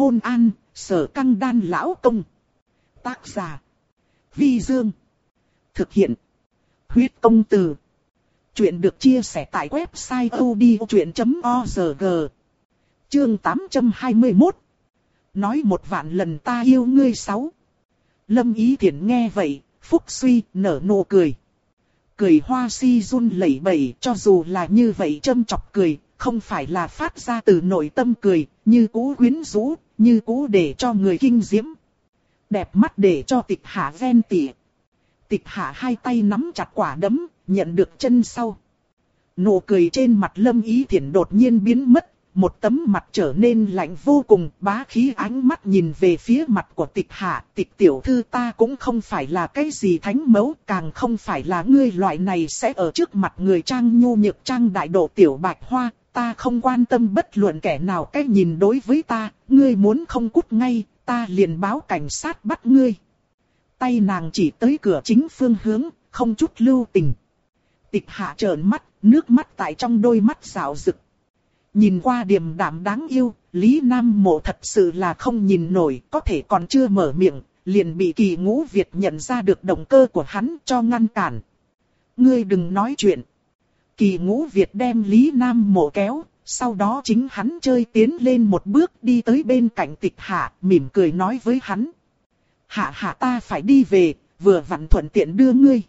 Hôn an, sở căng đan lão công. Tác giả. Vi Dương. Thực hiện. Huyết công từ. Chuyện được chia sẻ tại website odchuyện.org. Chương 821. Nói một vạn lần ta yêu ngươi sáu. Lâm Ý Thiển nghe vậy, phúc suy, nở nụ cười. Cười hoa si run lẩy bẩy cho dù là như vậy châm chọc cười, không phải là phát ra từ nội tâm cười, như cũ quyến rũ, như cũ để cho người kinh diễm. Đẹp mắt để cho tịch hạ ven tỉa. Tịch hạ hai tay nắm chặt quả đấm, nhận được chân sau. Nụ cười trên mặt lâm ý thiển đột nhiên biến mất, một tấm mặt trở nên lạnh vô cùng, bá khí ánh mắt nhìn về phía mặt của tịch hạ, tịch tiểu thư ta cũng không phải là cái gì thánh mẫu, càng không phải là ngươi loại này sẽ ở trước mặt người trang nhu nhược trang đại độ tiểu bạch hoa, ta không quan tâm bất luận kẻ nào cái nhìn đối với ta, ngươi muốn không cút ngay, ta liền báo cảnh sát bắt ngươi. Tay nàng chỉ tới cửa chính phương hướng, không chút lưu tình. Tịch hạ trợn mắt, nước mắt tại trong đôi mắt rạo rực. Nhìn qua điềm đạm đáng yêu, Lý Nam Mộ thật sự là không nhìn nổi, có thể còn chưa mở miệng, liền bị kỳ ngũ Việt nhận ra được động cơ của hắn cho ngăn cản. Ngươi đừng nói chuyện. Kỳ ngũ Việt đem Lý Nam Mộ kéo, sau đó chính hắn chơi tiến lên một bước đi tới bên cạnh tịch hạ, mỉm cười nói với hắn. Hạ hạ ta phải đi về, vừa vặn thuận tiện đưa ngươi.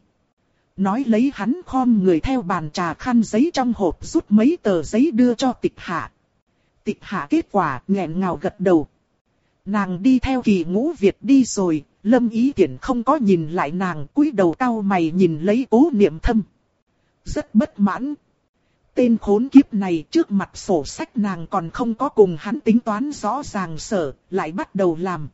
Nói lấy hắn khom người theo bàn trà khăn giấy trong hộp rút mấy tờ giấy đưa cho tịch hạ. Tịch hạ kết quả nghẹn ngào gật đầu. Nàng đi theo kỳ ngũ Việt đi rồi, lâm ý tiện không có nhìn lại nàng cúi đầu cao mày nhìn lấy cố niệm thâm. Rất bất mãn. Tên khốn kiếp này trước mặt sổ sách nàng còn không có cùng hắn tính toán rõ ràng sở, lại bắt đầu làm.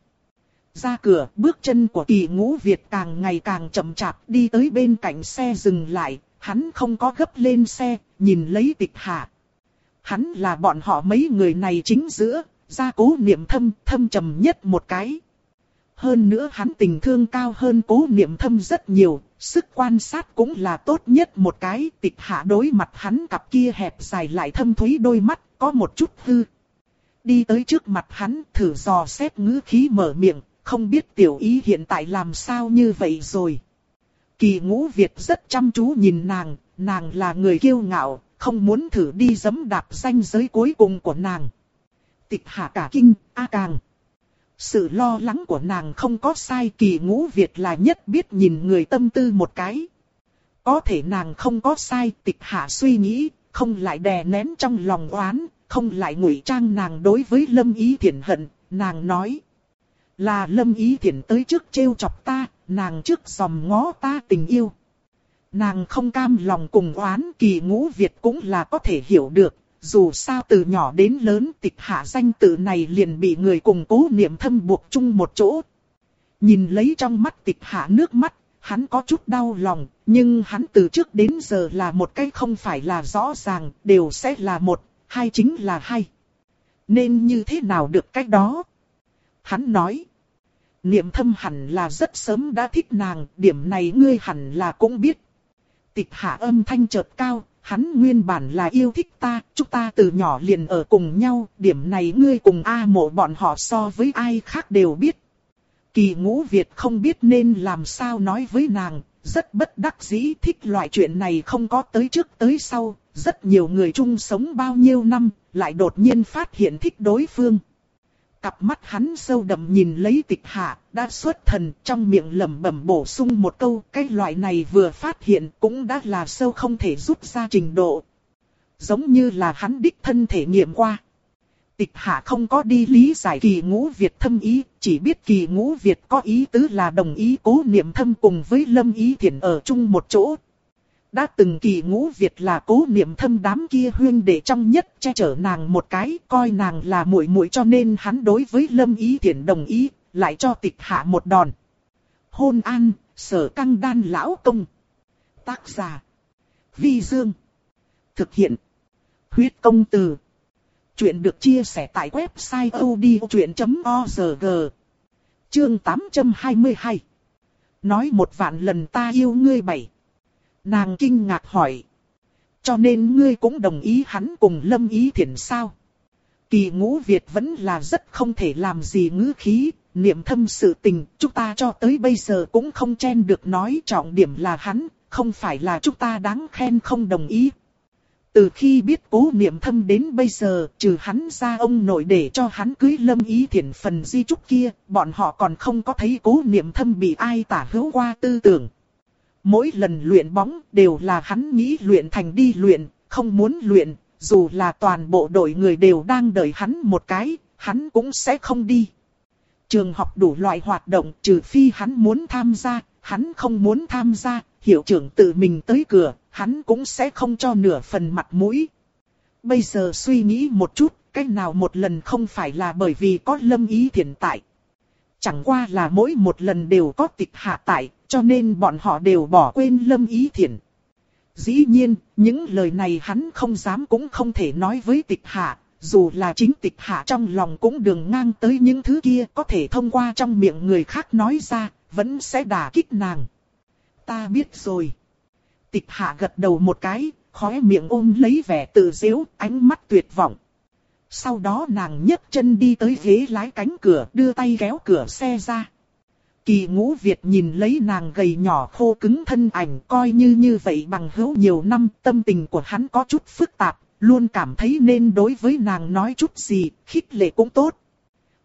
Ra cửa, bước chân của kỳ ngũ Việt càng ngày càng chậm chạp đi tới bên cạnh xe dừng lại, hắn không có gấp lên xe, nhìn lấy tịch hạ. Hắn là bọn họ mấy người này chính giữa, ra cố niệm thâm, thâm trầm nhất một cái. Hơn nữa hắn tình thương cao hơn cố niệm thâm rất nhiều, sức quan sát cũng là tốt nhất một cái. Tịch hạ đối mặt hắn cặp kia hẹp dài lại thâm thúy đôi mắt, có một chút hư. Đi tới trước mặt hắn, thử dò xét ngữ khí mở miệng, không biết tiểu ý hiện tại làm sao như vậy rồi. Kỳ ngũ Việt rất chăm chú nhìn nàng, nàng là người kiêu ngạo, không muốn thử đi dấm đạp danh giới cuối cùng của nàng. Tịch hạ cả kinh, a càng. Sự lo lắng của nàng không có sai kỳ ngũ Việt là nhất biết nhìn người tâm tư một cái. Có thể nàng không có sai tịch hạ suy nghĩ, không lại đè nén trong lòng oán, không lại ngụy trang nàng đối với lâm ý thiện hận, nàng nói. Là lâm ý thiện tới trước trêu chọc ta, nàng trước dòm ngó ta tình yêu. Nàng không cam lòng cùng oán kỳ ngũ Việt cũng là có thể hiểu được, dù sao từ nhỏ đến lớn tịch hạ danh tự này liền bị người cùng cố niệm thâm buộc chung một chỗ. Nhìn lấy trong mắt tịch hạ nước mắt, hắn có chút đau lòng, nhưng hắn từ trước đến giờ là một cái không phải là rõ ràng, đều sẽ là một, hai chính là hai. Nên như thế nào được cách đó? Hắn nói. Niệm thâm hẳn là rất sớm đã thích nàng, điểm này ngươi hẳn là cũng biết. Tịch hạ âm thanh chợt cao, hắn nguyên bản là yêu thích ta, chúng ta từ nhỏ liền ở cùng nhau, điểm này ngươi cùng A mộ bọn họ so với ai khác đều biết. Kỳ ngũ Việt không biết nên làm sao nói với nàng, rất bất đắc dĩ thích loại chuyện này không có tới trước tới sau, rất nhiều người chung sống bao nhiêu năm, lại đột nhiên phát hiện thích đối phương. Cặp mắt hắn sâu đậm nhìn lấy tịch hạ, đã xuất thần trong miệng lẩm bẩm bổ sung một câu, cái loại này vừa phát hiện cũng đã là sâu không thể rút ra trình độ. Giống như là hắn đích thân thể nghiệm qua. Tịch hạ không có đi lý giải kỳ ngũ Việt thâm ý, chỉ biết kỳ ngũ Việt có ý tứ là đồng ý cố niệm thâm cùng với lâm ý thiện ở chung một chỗ, đã từng kỳ ngũ Việt là cố niệm thâm đám kia huyên để trong nhất che chở nàng một cái, coi nàng là muội muội cho nên hắn đối với Lâm Ý thiện đồng ý, lại cho tịch hạ một đòn. Hôn an, sở căng đan lão công. Tác giả. Vi Dương. Thực hiện. Huyết công từ. Chuyện được chia sẻ tại website odchuyện.org. Chương 822. Nói một vạn lần ta yêu ngươi bảy. Nàng kinh ngạc hỏi. Cho nên ngươi cũng đồng ý hắn cùng Lâm Ý Thiển sao? Kỳ ngũ Việt vẫn là rất không thể làm gì ngữ khí, niệm thâm sự tình, chúng ta cho tới bây giờ cũng không chen được nói trọng điểm là hắn, không phải là chúng ta đáng khen không đồng ý. Từ khi biết cố niệm thâm đến bây giờ, trừ hắn ra ông nội để cho hắn cưới lâm ý thiện phần di trúc kia, bọn họ còn không có thấy cố niệm thâm bị ai tả hữu qua tư tưởng. Mỗi lần luyện bóng đều là hắn nghĩ luyện thành đi luyện, không muốn luyện, dù là toàn bộ đội người đều đang đợi hắn một cái, hắn cũng sẽ không đi. Trường học đủ loại hoạt động trừ phi hắn muốn tham gia, hắn không muốn tham gia, hiệu trưởng tự mình tới cửa, hắn cũng sẽ không cho nửa phần mặt mũi. Bây giờ suy nghĩ một chút, cách nào một lần không phải là bởi vì có lâm ý thiện tại. Chẳng qua là mỗi một lần đều có tịch hạ tại, cho nên bọn họ đều bỏ quên lâm ý thiện. Dĩ nhiên, những lời này hắn không dám cũng không thể nói với tịch hạ, dù là chính tịch hạ trong lòng cũng đường ngang tới những thứ kia có thể thông qua trong miệng người khác nói ra, vẫn sẽ đả kích nàng. Ta biết rồi. Tịch hạ gật đầu một cái, khóe miệng ôm lấy vẻ tự dễu, ánh mắt tuyệt vọng. Sau đó nàng nhấc chân đi tới ghế lái cánh cửa, đưa tay kéo cửa xe ra. Kỳ ngũ Việt nhìn lấy nàng gầy nhỏ khô cứng thân ảnh coi như như vậy bằng hữu nhiều năm tâm tình của hắn có chút phức tạp, luôn cảm thấy nên đối với nàng nói chút gì, khích lệ cũng tốt.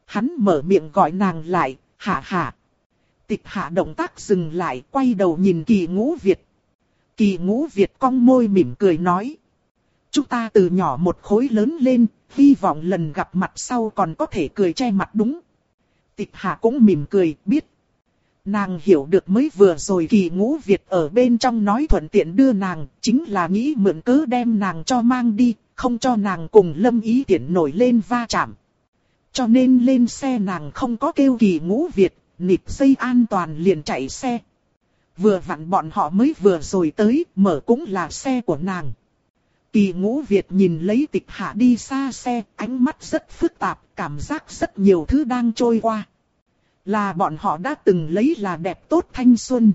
Hắn mở miệng gọi nàng lại, hạ hạ. Tịch hạ động tác dừng lại, quay đầu nhìn kỳ ngũ Việt. Kỳ ngũ Việt cong môi mỉm cười nói. Chúng ta từ nhỏ một khối lớn lên, hy vọng lần gặp mặt sau còn có thể cười che mặt đúng. Tịch hạ cũng mỉm cười, biết. Nàng hiểu được mới vừa rồi kỳ ngũ Việt ở bên trong nói thuận tiện đưa nàng, chính là nghĩ mượn cớ đem nàng cho mang đi, không cho nàng cùng lâm ý tiện nổi lên va chạm. Cho nên lên xe nàng không có kêu kỳ ngũ Việt, nịp dây an toàn liền chạy xe. Vừa vặn bọn họ mới vừa rồi tới, mở cũng là xe của nàng. Kỳ ngũ Việt nhìn lấy tịch hạ đi xa xe, ánh mắt rất phức tạp, cảm giác rất nhiều thứ đang trôi qua. Là bọn họ đã từng lấy là đẹp tốt thanh xuân.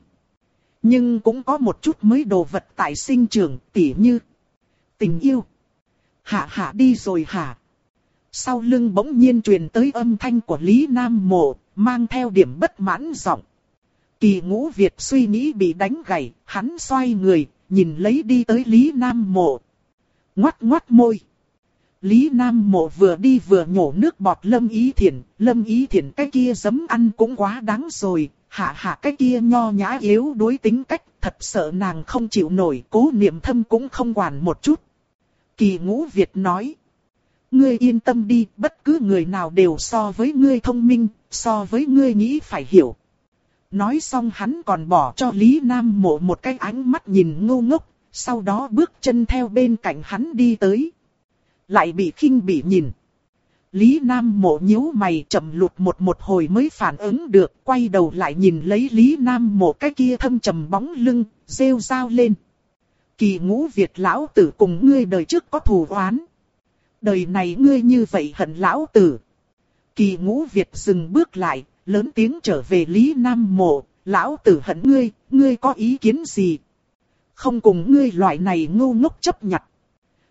Nhưng cũng có một chút mới đồ vật tại sinh trưởng tỉ như tình yêu. Hạ hạ đi rồi hả? Sau lưng bỗng nhiên truyền tới âm thanh của Lý Nam Mộ, mang theo điểm bất mãn giọng. Kỳ ngũ Việt suy nghĩ bị đánh gãy, hắn xoay người, nhìn lấy đi tới Lý Nam Mộ. Ngoắt ngoắt môi. Lý Nam Mộ vừa đi vừa nhổ nước bọt Lâm Ý Thiển, Lâm Ý Thiển cái kia dấm ăn cũng quá đáng rồi, hạ hạ cái kia nho nhã yếu đối tính cách, thật sợ nàng không chịu nổi, cố niệm thâm cũng không quản một chút. Kỳ ngũ Việt nói, ngươi yên tâm đi, bất cứ người nào đều so với ngươi thông minh, so với ngươi nghĩ phải hiểu. Nói xong hắn còn bỏ cho Lý Nam Mộ một cái ánh mắt nhìn ngu ngốc, sau đó bước chân theo bên cạnh hắn đi tới lại bị khinh bị nhìn. Lý Nam mộ nhíu mày chậm lụt một một hồi mới phản ứng được, quay đầu lại nhìn lấy Lý Nam mộ cái kia thâm trầm bóng lưng, rêu rao lên. Kỳ ngũ Việt lão tử cùng ngươi đời trước có thù oán. Đời này ngươi như vậy hận lão tử. Kỳ ngũ Việt dừng bước lại, lớn tiếng trở về Lý Nam mộ, lão tử hận ngươi, ngươi có ý kiến gì? Không cùng ngươi loại này ngu ngốc chấp nhặt.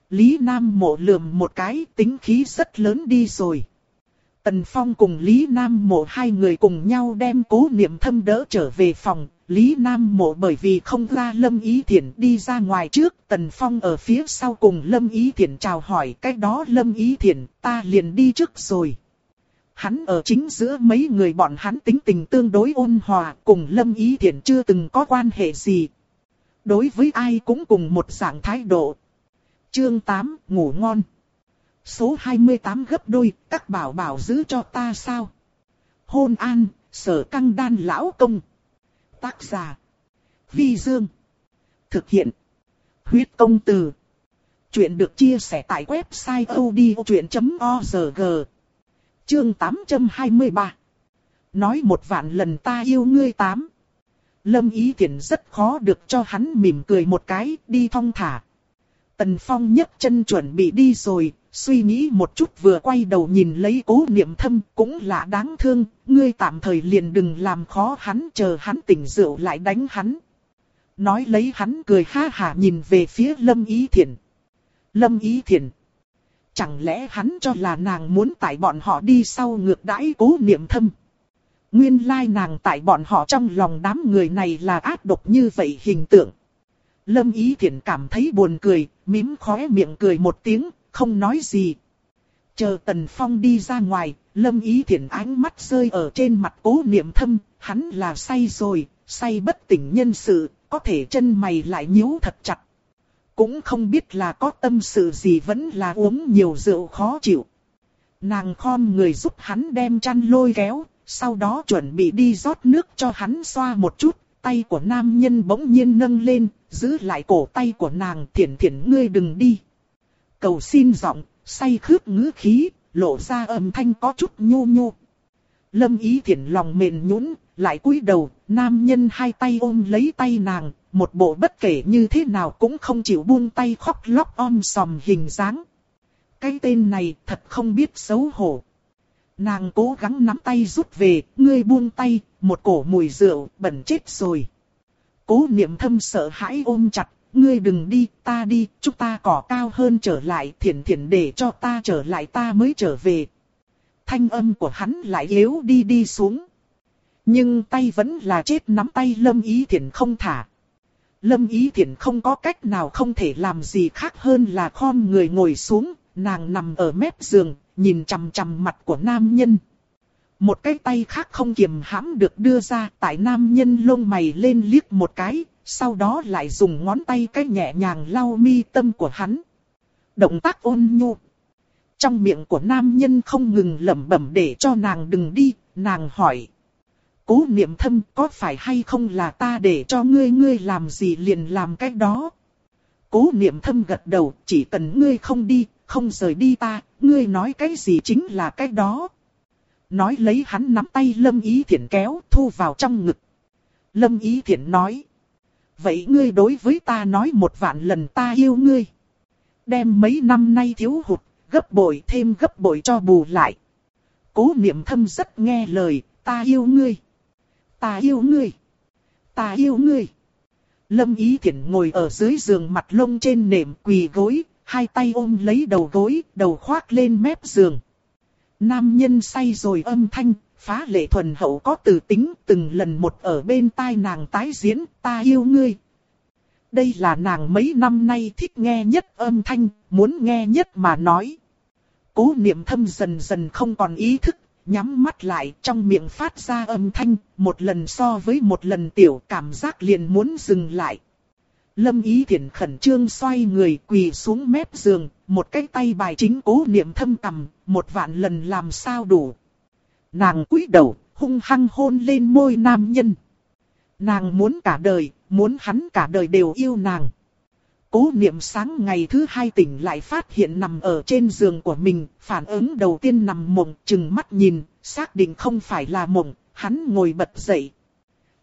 Lý Nam mộ lườm một cái tính khí rất lớn đi rồi. Tần Phong cùng Lý Nam mộ hai người cùng nhau đem cố niệm thâm đỡ trở về phòng. Lý Nam mộ bởi vì không ra Lâm Ý Thiển đi ra ngoài trước, Tần Phong ở phía sau cùng Lâm Ý Thiển chào hỏi cái đó Lâm Ý Thiển ta liền đi trước rồi. Hắn ở chính giữa mấy người bọn hắn tính tình tương đối ôn hòa cùng Lâm Ý Thiển chưa từng có quan hệ gì. Đối với ai cũng cùng một dạng thái độ, Chương 8, ngủ ngon. Số 28 gấp đôi, các bảo bảo giữ cho ta sao? Hôn an, sở căng đan lão công. Tác giả. Vi Dương. Thực hiện. Huyết công từ. Chuyện được chia sẻ tại website odchuyện.org. Chương 823. Nói một vạn lần ta yêu ngươi tám. Lâm Ý Thiển rất khó được cho hắn mỉm cười một cái, đi thong thả. Tần Phong nhấc chân chuẩn bị đi rồi, suy nghĩ một chút vừa quay đầu nhìn lấy cố niệm thâm cũng là đáng thương, ngươi tạm thời liền đừng làm khó hắn chờ hắn tỉnh rượu lại đánh hắn. Nói lấy hắn cười ha hả nhìn về phía Lâm Ý Thiển. Lâm Ý Thiển. Chẳng lẽ hắn cho là nàng muốn tại bọn họ đi sau ngược đãi cố niệm thâm. Nguyên lai nàng tại bọn họ trong lòng đám người này là ác độc như vậy hình tượng. Lâm Ý Thiển cảm thấy buồn cười, mím khóe miệng cười một tiếng, không nói gì. Chờ Tần Phong đi ra ngoài, Lâm Ý Thiển ánh mắt rơi ở trên mặt cố niệm thâm, hắn là say rồi, say bất tỉnh nhân sự, có thể chân mày lại nhíu thật chặt. Cũng không biết là có tâm sự gì vẫn là uống nhiều rượu khó chịu. Nàng khom người giúp hắn đem chăn lôi kéo, sau đó chuẩn bị đi rót nước cho hắn xoa một chút, tay của nam nhân bỗng nhiên nâng lên, giữ lại cổ tay của nàng thiển thiển ngươi đừng đi. Cầu xin giọng, say khướp ngữ khí, lộ ra âm thanh có chút nhu nhu. Lâm ý thiển lòng mềm nhũn, lại cúi đầu, nam nhân hai tay ôm lấy tay nàng, một bộ bất kể như thế nào cũng không chịu buông tay khóc lóc om sòm hình dáng. Cái tên này thật không biết xấu hổ. Nàng cố gắng nắm tay rút về, ngươi buông tay, một cổ mùi rượu, bẩn chết rồi. Cố niệm thâm sợ hãi ôm chặt, ngươi đừng đi, ta đi, chúng ta cỏ cao hơn trở lại, thiển thiển để cho ta trở lại ta mới trở về. Thanh âm của hắn lại yếu đi đi xuống. Nhưng tay vẫn là chết nắm tay lâm ý thiển không thả. Lâm ý thiển không có cách nào không thể làm gì khác hơn là khom người ngồi xuống, nàng nằm ở mép giường, nhìn chằm chằm mặt của nam nhân. Một cái tay khác không kiềm hãm được đưa ra tại nam nhân lông mày lên liếc một cái, sau đó lại dùng ngón tay cái nhẹ nhàng lau mi tâm của hắn. Động tác ôn nhu. Trong miệng của nam nhân không ngừng lẩm bẩm để cho nàng đừng đi, nàng hỏi. Cố niệm thâm có phải hay không là ta để cho ngươi ngươi làm gì liền làm cái đó. Cố niệm thâm gật đầu, chỉ cần ngươi không đi, không rời đi ta, ngươi nói cái gì chính là cái đó. Nói lấy hắn nắm tay Lâm Ý Thiển kéo, thu vào trong ngực. Lâm Ý Thiển nói. Vậy ngươi đối với ta nói một vạn lần ta yêu ngươi. Đem mấy năm nay thiếu hụt, gấp bội thêm gấp bội cho bù lại. Cố niệm thâm rất nghe lời, ta yêu ngươi. Ta yêu ngươi. Ta yêu ngươi. Lâm Ý Thiển ngồi ở dưới giường mặt lông trên nệm quỳ gối, hai tay ôm lấy đầu gối, đầu khoác lên mép giường. Nam nhân say rồi âm thanh, phá lệ thuần hậu có từ tính, từng lần một ở bên tai nàng tái diễn, ta yêu ngươi. Đây là nàng mấy năm nay thích nghe nhất âm thanh, muốn nghe nhất mà nói. Cố niệm thâm dần dần không còn ý thức, nhắm mắt lại trong miệng phát ra âm thanh, một lần so với một lần tiểu cảm giác liền muốn dừng lại. Lâm Ý Thiển khẩn trương xoay người quỳ xuống mép giường, một cái tay bài chính cố niệm thâm cầm, một vạn lần làm sao đủ. Nàng cúi đầu, hung hăng hôn lên môi nam nhân. Nàng muốn cả đời, muốn hắn cả đời đều yêu nàng. Cố niệm sáng ngày thứ hai tỉnh lại phát hiện nằm ở trên giường của mình, phản ứng đầu tiên nằm mộng, chừng mắt nhìn, xác định không phải là mộng, hắn ngồi bật dậy.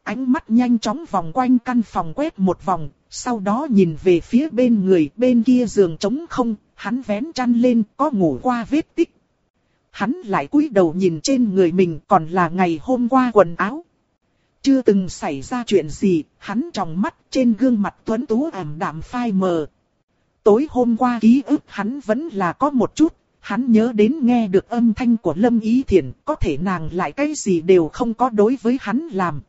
Ánh mắt nhanh chóng vòng quanh căn phòng quét một vòng, sau đó nhìn về phía bên người, bên kia giường trống không, hắn vén chăn lên, có ngủ qua vết tích. Hắn lại cúi đầu nhìn trên người mình còn là ngày hôm qua quần áo. Chưa từng xảy ra chuyện gì, hắn trong mắt trên gương mặt tuấn tú ảm đạm phai mờ. Tối hôm qua ký ức hắn vẫn là có một chút, hắn nhớ đến nghe được âm thanh của Lâm Ý Thiển, có thể nàng lại cái gì đều không có đối với hắn làm.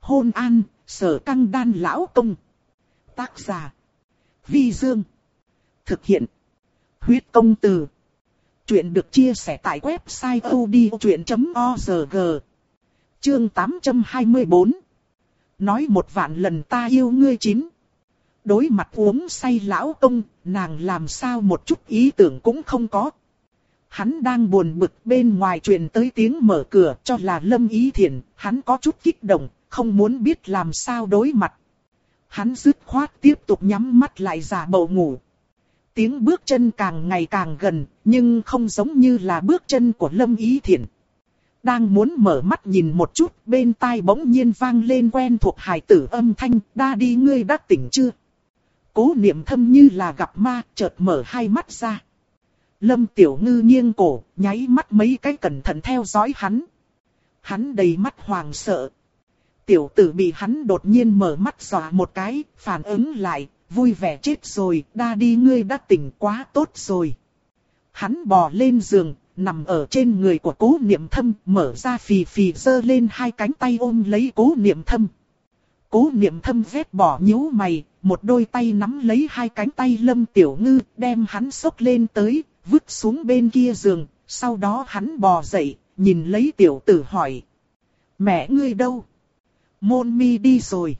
Hôn an, sở căng đan lão công. Tác giả. Vi Dương. Thực hiện. Huyết công từ. Chuyện được chia sẻ tại website odchuyện.org. Chương 824. Nói một vạn lần ta yêu ngươi chín. Đối mặt uống say lão công, nàng làm sao một chút ý tưởng cũng không có. Hắn đang buồn bực bên ngoài truyền tới tiếng mở cửa cho là lâm ý thiện, hắn có chút kích động, không muốn biết làm sao đối mặt. Hắn dứt khoát tiếp tục nhắm mắt lại giả bộ ngủ. Tiếng bước chân càng ngày càng gần, nhưng không giống như là bước chân của Lâm Ý Thiển. Đang muốn mở mắt nhìn một chút, bên tai bỗng nhiên vang lên quen thuộc hài tử âm thanh, đa đi ngươi đã tỉnh chưa? Cố niệm thâm như là gặp ma, chợt mở hai mắt ra. Lâm Tiểu Ngư nghiêng cổ, nháy mắt mấy cái cẩn thận theo dõi hắn. Hắn đầy mắt hoàng sợ, Tiểu tử bị hắn đột nhiên mở mắt dọa một cái, phản ứng lại, vui vẻ chết rồi, đa đi ngươi đã tỉnh quá tốt rồi. Hắn bò lên giường, nằm ở trên người của cố niệm thâm, mở ra phì phì giơ lên hai cánh tay ôm lấy cố niệm thâm. Cố niệm thâm vét bỏ nhíu mày, một đôi tay nắm lấy hai cánh tay lâm tiểu ngư, đem hắn sốc lên tới, vứt xuống bên kia giường, sau đó hắn bò dậy, nhìn lấy tiểu tử hỏi. Mẹ ngươi đâu? Môn mi đi rồi.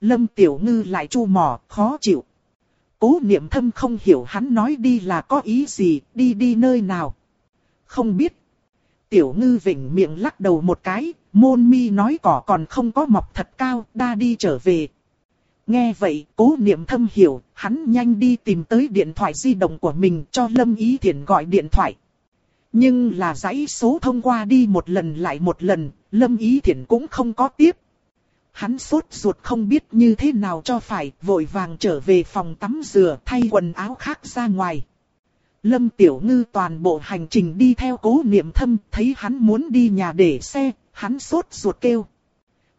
Lâm tiểu ngư lại chu mỏ, khó chịu. Cố niệm thâm không hiểu hắn nói đi là có ý gì, đi đi nơi nào. Không biết. Tiểu ngư vỉnh miệng lắc đầu một cái, môn mi nói cỏ còn không có mọc thật cao, đa đi trở về. Nghe vậy, cố niệm thâm hiểu, hắn nhanh đi tìm tới điện thoại di động của mình cho Lâm Ý Thiển gọi điện thoại. Nhưng là dãy số thông qua đi một lần lại một lần, Lâm Ý Thiển cũng không có tiếp. Hắn sốt ruột không biết như thế nào cho phải, vội vàng trở về phòng tắm rửa thay quần áo khác ra ngoài. Lâm Tiểu Ngư toàn bộ hành trình đi theo cố niệm thâm, thấy hắn muốn đi nhà để xe, hắn sốt ruột kêu.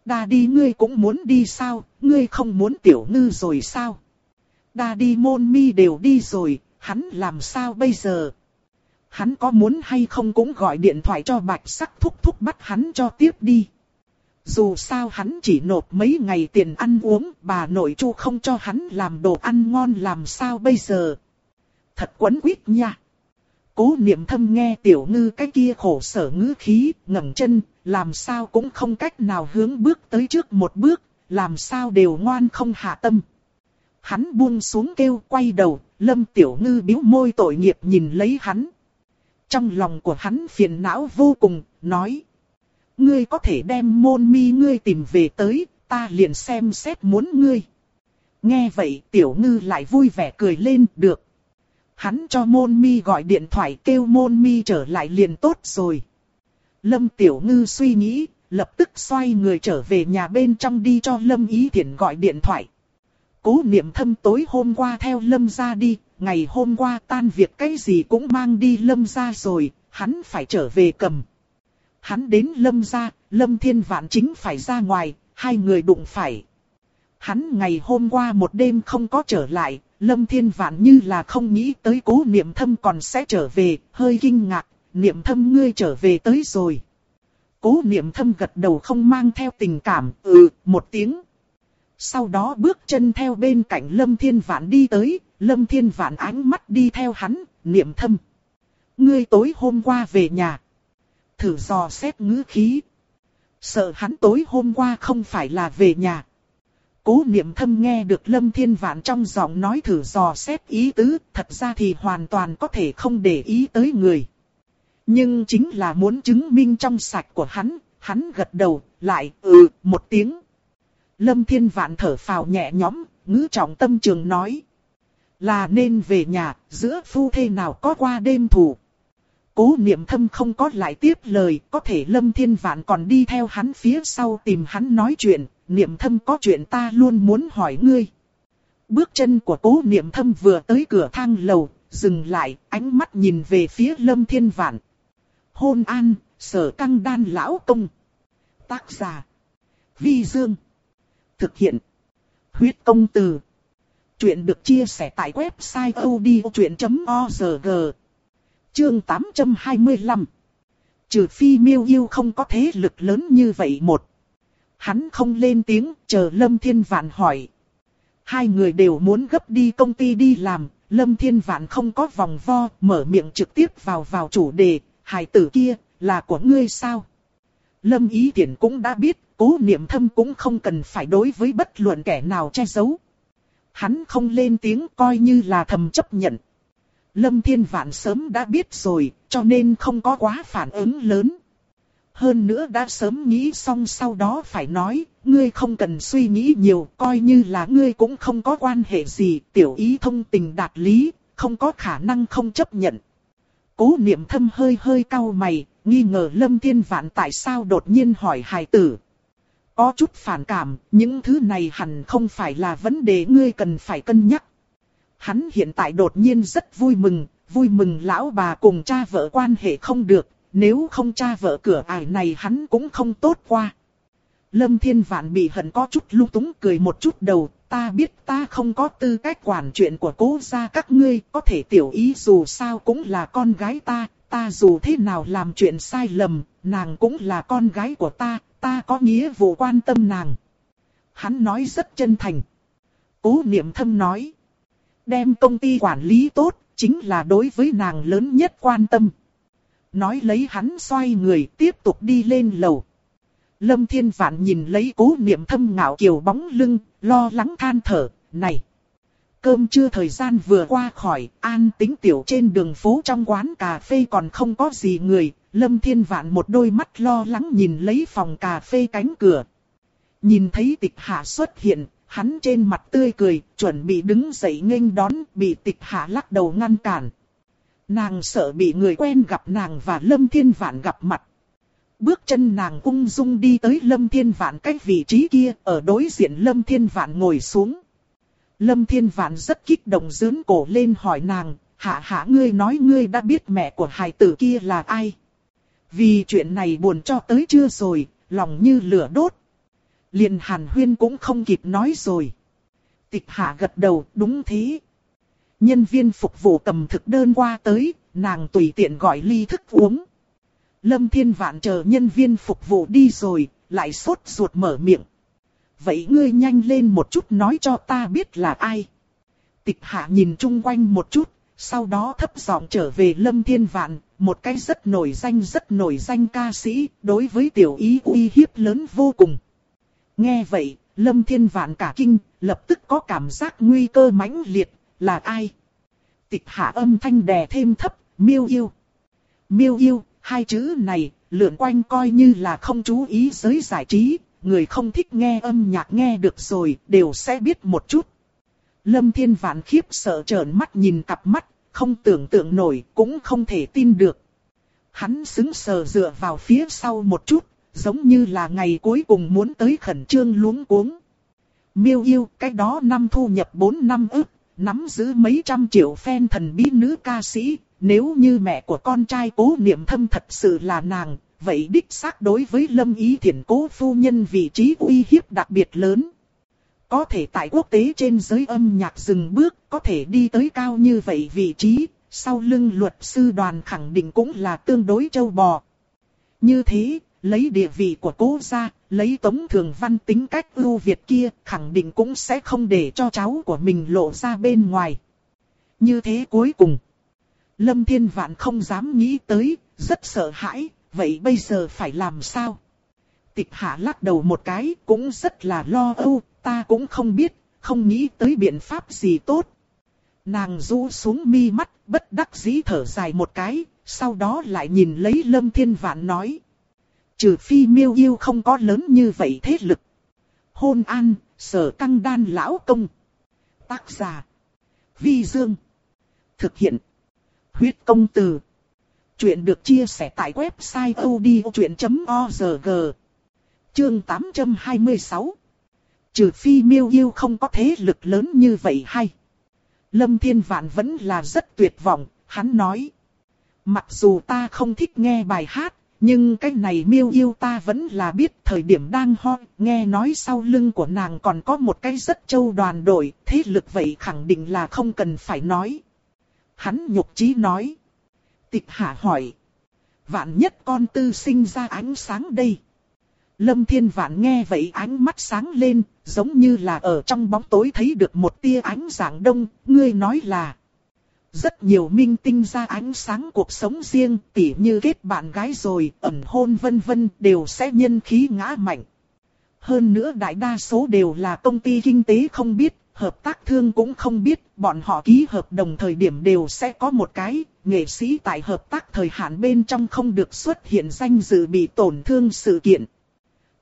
Đa đi ngươi cũng muốn đi sao, ngươi không muốn Tiểu Ngư rồi sao? Đa đi môn mi đều đi rồi, hắn làm sao bây giờ? Hắn có muốn hay không cũng gọi điện thoại cho bạch sắc thúc thúc bắt hắn cho tiếp đi. Dù sao hắn chỉ nộp mấy ngày tiền ăn uống, bà nội chu không cho hắn làm đồ ăn ngon làm sao bây giờ. Thật quấn quýt nha. Cố niệm thâm nghe tiểu ngư cái kia khổ sở ngữ khí, ngẩng chân, làm sao cũng không cách nào hướng bước tới trước một bước, làm sao đều ngoan không hạ tâm. Hắn buông xuống kêu quay đầu, lâm tiểu ngư biếu môi tội nghiệp nhìn lấy hắn. Trong lòng của hắn phiền não vô cùng, nói ngươi có thể đem môn mi ngươi tìm về tới, ta liền xem xét muốn ngươi. Nghe vậy tiểu ngư lại vui vẻ cười lên, được. Hắn cho môn mi gọi điện thoại kêu môn mi trở lại liền tốt rồi. Lâm tiểu ngư suy nghĩ, lập tức xoay người trở về nhà bên trong đi cho Lâm Ý thiện gọi điện thoại. Cố niệm thâm tối hôm qua theo Lâm ra đi, ngày hôm qua tan việc cái gì cũng mang đi Lâm ra rồi, hắn phải trở về cầm hắn đến lâm gia, lâm thiên vạn chính phải ra ngoài, hai người đụng phải. Hắn ngày hôm qua một đêm không có trở lại, lâm thiên vạn như là không nghĩ tới cố niệm thâm còn sẽ trở về, hơi kinh ngạc, niệm thâm ngươi trở về tới rồi. Cố niệm thâm gật đầu không mang theo tình cảm, ừ, một tiếng. Sau đó bước chân theo bên cạnh Lâm Thiên Vạn đi tới, Lâm Thiên Vạn ánh mắt đi theo hắn, niệm thâm. Ngươi tối hôm qua về nhà thử dò xét ngữ khí. Sợ hắn tối hôm qua không phải là về nhà. Cố niệm thâm nghe được Lâm Thiên Vạn trong giọng nói thử dò xét ý tứ, thật ra thì hoàn toàn có thể không để ý tới người. Nhưng chính là muốn chứng minh trong sạch của hắn, hắn gật đầu, lại ừ, một tiếng. Lâm Thiên Vạn thở phào nhẹ nhõm, ngữ trọng tâm trường nói. Là nên về nhà, giữa phu thê nào có qua đêm thủ. Cố niệm thâm không có lại tiếp lời, có thể lâm thiên vạn còn đi theo hắn phía sau tìm hắn nói chuyện, niệm thâm có chuyện ta luôn muốn hỏi ngươi. Bước chân của cố niệm thâm vừa tới cửa thang lầu, dừng lại, ánh mắt nhìn về phía lâm thiên vạn. Hôn an, sở căng đan lão công. Tác giả. Vi Dương. Thực hiện. Huyết công từ. Chuyện được chia sẻ tại website odchuyện.org. Chương 825 Trừ phi miêu yêu không có thế lực lớn như vậy một. Hắn không lên tiếng, chờ Lâm Thiên Vạn hỏi. Hai người đều muốn gấp đi công ty đi làm, Lâm Thiên Vạn không có vòng vo, mở miệng trực tiếp vào vào chủ đề, hài tử kia, là của ngươi sao? Lâm Ý Tiễn cũng đã biết, cố niệm thâm cũng không cần phải đối với bất luận kẻ nào che giấu. Hắn không lên tiếng coi như là thầm chấp nhận. Lâm Thiên Vạn sớm đã biết rồi, cho nên không có quá phản ứng lớn. Hơn nữa đã sớm nghĩ xong sau đó phải nói, ngươi không cần suy nghĩ nhiều, coi như là ngươi cũng không có quan hệ gì, tiểu ý thông tình đạt lý, không có khả năng không chấp nhận. Cố niệm thâm hơi hơi cau mày, nghi ngờ Lâm Thiên Vạn tại sao đột nhiên hỏi hài tử. Có chút phản cảm, những thứ này hẳn không phải là vấn đề ngươi cần phải cân nhắc. Hắn hiện tại đột nhiên rất vui mừng, vui mừng lão bà cùng cha vợ quan hệ không được, nếu không cha vợ cửa ải này hắn cũng không tốt qua. Lâm Thiên Vạn bị hận có chút lung túng cười một chút đầu, ta biết ta không có tư cách quản chuyện của cố gia các ngươi, có thể tiểu ý dù sao cũng là con gái ta, ta dù thế nào làm chuyện sai lầm, nàng cũng là con gái của ta, ta có nghĩa vụ quan tâm nàng. Hắn nói rất chân thành. Cố niệm thâm nói. Đem công ty quản lý tốt, chính là đối với nàng lớn nhất quan tâm. Nói lấy hắn xoay người tiếp tục đi lên lầu. Lâm Thiên Vạn nhìn lấy cố niệm thâm ngạo kiều bóng lưng, lo lắng than thở, này. Cơm trưa thời gian vừa qua khỏi, an tính tiểu trên đường phố trong quán cà phê còn không có gì người, Lâm Thiên Vạn một đôi mắt lo lắng nhìn lấy phòng cà phê cánh cửa. Nhìn thấy tịch hạ xuất hiện, hắn trên mặt tươi cười, chuẩn bị đứng dậy nghênh đón, bị tịch hạ lắc đầu ngăn cản. Nàng sợ bị người quen gặp nàng và Lâm Thiên Vạn gặp mặt. Bước chân nàng ung dung đi tới Lâm Thiên Vạn cách vị trí kia, ở đối diện Lâm Thiên Vạn ngồi xuống. Lâm Thiên Vạn rất kích động dướn cổ lên hỏi nàng, hạ hạ ngươi nói ngươi đã biết mẹ của hài tử kia là ai. Vì chuyện này buồn cho tới chưa rồi, lòng như lửa đốt. Liền Hàn Huyên cũng không kịp nói rồi. Tịch hạ gật đầu, đúng thế. Nhân viên phục vụ cầm thực đơn qua tới, nàng tùy tiện gọi ly thức uống. Lâm Thiên Vạn chờ nhân viên phục vụ đi rồi, lại sốt ruột mở miệng. Vậy ngươi nhanh lên một chút nói cho ta biết là ai. Tịch hạ nhìn chung quanh một chút, sau đó thấp giọng trở về Lâm Thiên Vạn, một cái rất nổi danh rất nổi danh ca sĩ, đối với tiểu ý uy hiếp lớn vô cùng. Nghe vậy, Lâm Thiên Vạn cả kinh, lập tức có cảm giác nguy cơ mãnh liệt, là ai? Tịch hạ âm thanh đè thêm thấp, miêu yêu. Miêu yêu, hai chữ này, lượn quanh coi như là không chú ý giới giải trí, người không thích nghe âm nhạc nghe được rồi, đều sẽ biết một chút. Lâm Thiên Vạn khiếp sợ trợn mắt nhìn cặp mắt, không tưởng tượng nổi, cũng không thể tin được. Hắn xứng sờ dựa vào phía sau một chút, giống như là ngày cuối cùng muốn tới khẩn trương luống cuống. Miêu yêu, cái đó năm thu nhập 4 năm ức, nắm giữ mấy trăm triệu fan thần bí nữ ca sĩ, nếu như mẹ của con trai cố niệm thâm thật sự là nàng, vậy đích xác đối với lâm ý thiền cố phu nhân vị trí uy hiếp đặc biệt lớn. Có thể tại quốc tế trên giới âm nhạc dừng bước, có thể đi tới cao như vậy vị trí, sau lưng luật sư đoàn khẳng định cũng là tương đối châu bò. Như thế, lấy địa vị của cố gia, lấy tống thường văn tính cách ưu việt kia, khẳng định cũng sẽ không để cho cháu của mình lộ ra bên ngoài. Như thế cuối cùng, Lâm Thiên Vạn không dám nghĩ tới, rất sợ hãi, vậy bây giờ phải làm sao? Tịch hạ lắc đầu một cái, cũng rất là lo âu, ta cũng không biết, không nghĩ tới biện pháp gì tốt. Nàng rũ xuống mi mắt, bất đắc dĩ thở dài một cái, sau đó lại nhìn lấy Lâm Thiên Vạn nói. Trừ phi miêu yêu không có lớn như vậy thế lực. Hôn an, sở căng đan lão công. Tác giả. Vi Dương. Thực hiện. Huyết công từ. Chuyện được chia sẻ tại website odchuyện.org. Chương 826. Trừ phi miêu yêu không có thế lực lớn như vậy hay. Lâm Thiên Vạn vẫn là rất tuyệt vọng, hắn nói. Mặc dù ta không thích nghe bài hát, nhưng cái này miêu yêu ta vẫn là biết thời điểm đang ho, nghe nói sau lưng của nàng còn có một cái rất châu đoàn đội, thế lực vậy khẳng định là không cần phải nói. Hắn nhục chí nói. Tịch hạ hỏi. Vạn nhất con tư sinh ra ánh sáng đây. Lâm Thiên Vạn nghe vậy ánh mắt sáng lên, giống như là ở trong bóng tối thấy được một tia ánh dạng đông, ngươi nói là. Rất nhiều minh tinh ra ánh sáng cuộc sống riêng, tỉ như kết bạn gái rồi, ẩn hôn vân vân, đều sẽ nhân khí ngã mạnh. Hơn nữa đại đa số đều là công ty kinh tế không biết, hợp tác thương cũng không biết, bọn họ ký hợp đồng thời điểm đều sẽ có một cái, nghệ sĩ tại hợp tác thời hạn bên trong không được xuất hiện danh dự bị tổn thương sự kiện.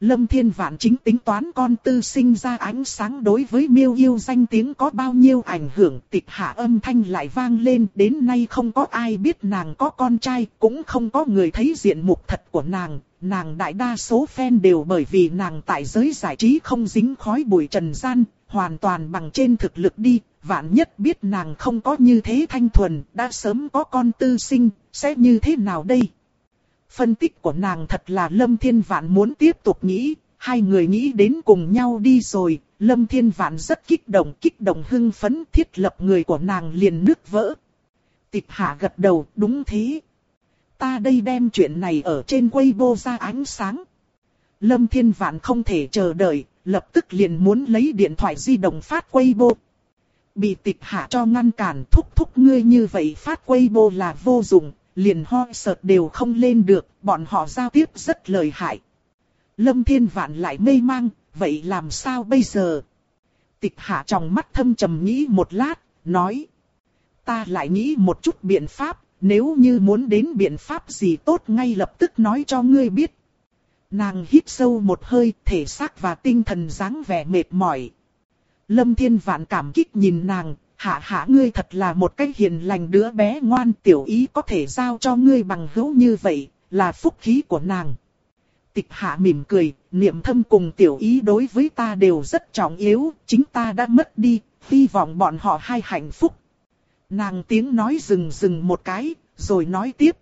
Lâm Thiên Vạn chính tính toán con tư sinh ra ánh sáng đối với miêu yêu danh tiếng có bao nhiêu ảnh hưởng tịch hạ âm thanh lại vang lên đến nay không có ai biết nàng có con trai cũng không có người thấy diện mục thật của nàng. Nàng đại đa số fan đều bởi vì nàng tại giới giải trí không dính khói bụi trần gian, hoàn toàn bằng trên thực lực đi, vạn nhất biết nàng không có như thế thanh thuần, đã sớm có con tư sinh, sẽ như thế nào đây? Phân tích của nàng thật là lâm thiên vạn muốn tiếp tục nghĩ, hai người nghĩ đến cùng nhau đi rồi, Lâm Thiên Vạn rất kích động, kích động hưng phấn, thiết lập người của nàng liền nước vỡ. Tịch hạ gật đầu, đúng thế. Ta đây đem chuyện này ở trên Weibo ra ánh sáng. Lâm Thiên Vạn không thể chờ đợi, lập tức liền muốn lấy điện thoại di động phát Weibo. Bị tịch hạ cho ngăn cản thúc thúc ngươi như vậy phát Weibo là vô dụng, liền ho sợt đều không lên được, bọn họ giao tiếp rất lợi hại. Lâm Thiên Vạn lại mê mang, vậy làm sao bây giờ? Tịch hạ trong mắt thâm trầm nghĩ một lát, nói. Ta lại nghĩ một chút biện pháp, nếu như muốn đến biện pháp gì tốt ngay lập tức nói cho ngươi biết. Nàng hít sâu một hơi, thể xác và tinh thần dáng vẻ mệt mỏi. Lâm Thiên Vạn cảm kích nhìn nàng, hạ hạ ngươi thật là một cái hiền lành đứa bé ngoan tiểu ý có thể giao cho ngươi bằng hữu như vậy, là phúc khí của nàng. Tịch hạ mỉm cười, niệm thâm cùng tiểu ý đối với ta đều rất trọng yếu, chính ta đã mất đi, hy vọng bọn họ hai hạnh phúc. Nàng tiếng nói dừng dừng một cái, rồi nói tiếp.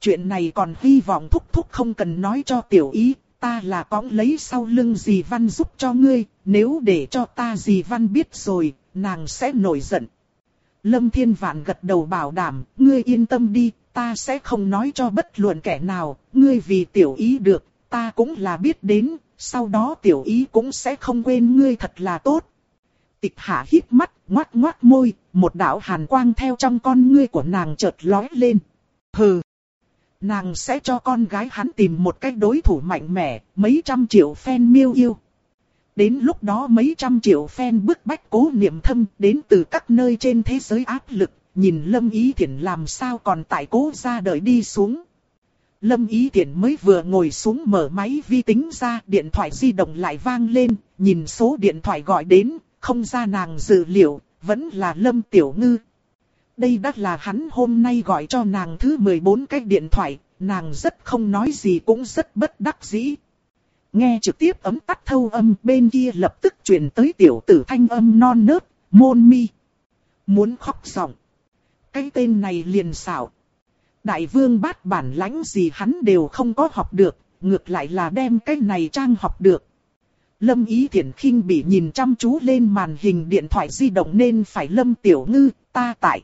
Chuyện này còn hy vọng thúc thúc không cần nói cho tiểu ý, ta là cõng lấy sau lưng dì văn giúp cho ngươi, nếu để cho ta dì văn biết rồi, nàng sẽ nổi giận. Lâm Thiên Vạn gật đầu bảo đảm, ngươi yên tâm đi, ta sẽ không nói cho bất luận kẻ nào, ngươi vì tiểu ý được, ta cũng là biết đến, sau đó tiểu ý cũng sẽ không quên ngươi thật là tốt. Tịch hạ hít mắt, ngoát ngoát môi, một đạo hàn quang theo trong con ngươi của nàng chợt lói lên. Hừ! Nàng sẽ cho con gái hắn tìm một cách đối thủ mạnh mẽ, mấy trăm triệu fan miêu yêu. Đến lúc đó mấy trăm triệu fan bức bách cố niệm thâm đến từ các nơi trên thế giới áp lực, nhìn Lâm Ý Thiển làm sao còn tại cố ra đợi đi xuống. Lâm Ý Thiển mới vừa ngồi xuống mở máy vi tính ra, điện thoại di động lại vang lên, nhìn số điện thoại gọi đến, không ra nàng dự liệu, vẫn là Lâm Tiểu Ngư. Đây đã là hắn hôm nay gọi cho nàng thứ 14 cái điện thoại, nàng rất không nói gì cũng rất bất đắc dĩ. Nghe trực tiếp ấm tắt thâu âm bên kia lập tức truyền tới tiểu tử thanh âm non nớt, môn mi. Muốn khóc giọng. Cái tên này liền xảo. Đại vương bát bản lãnh gì hắn đều không có học được, ngược lại là đem cái này trang học được. Lâm Ý Thiển khinh bị nhìn chăm chú lên màn hình điện thoại di động nên phải Lâm Tiểu Ngư, ta tại.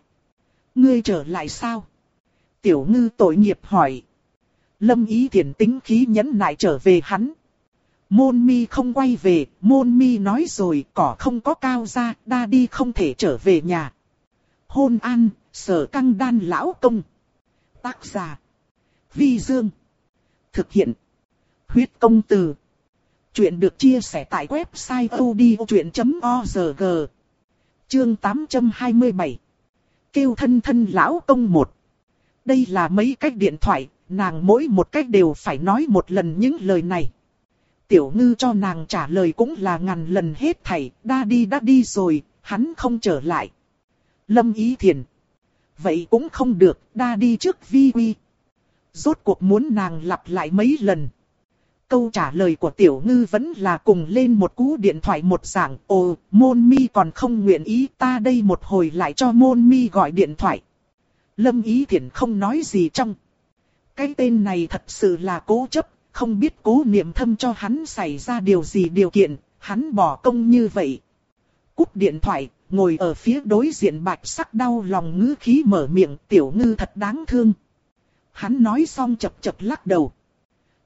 Ngươi trở lại sao? Tiểu Ngư tội nghiệp hỏi. Lâm Ý Thiển tính khí nhẫn nại trở về hắn. Môn mi không quay về, môn mi nói rồi, cỏ không có cao ra, đa đi không thể trở về nhà. Hôn an, sở căng đan lão công. Tác giả. Vi Dương. Thực hiện. Huyết công từ. Chuyện được chia sẻ tại website odchuyện.org. Chương 827. Kêu thân thân lão công một. Đây là mấy cách điện thoại, nàng mỗi một cách đều phải nói một lần những lời này. Tiểu ngư cho nàng trả lời cũng là ngàn lần hết thảy, đã đi đã đi rồi, hắn không trở lại. Lâm ý thiền. Vậy cũng không được, đa đi trước vi quy. Rốt cuộc muốn nàng lặp lại mấy lần. Câu trả lời của tiểu ngư vẫn là cùng lên một cú điện thoại một dạng. Ồ, môn mi còn không nguyện ý ta đây một hồi lại cho môn mi gọi điện thoại. Lâm ý thiện không nói gì trong. Cái tên này thật sự là cố chấp, không biết cố niệm thâm cho hắn xảy ra điều gì điều kiện, hắn bỏ công như vậy. Cúp điện thoại, ngồi ở phía đối diện bạch sắc đau lòng ngữ khí mở miệng tiểu ngư thật đáng thương. Hắn nói xong chập chập lắc đầu.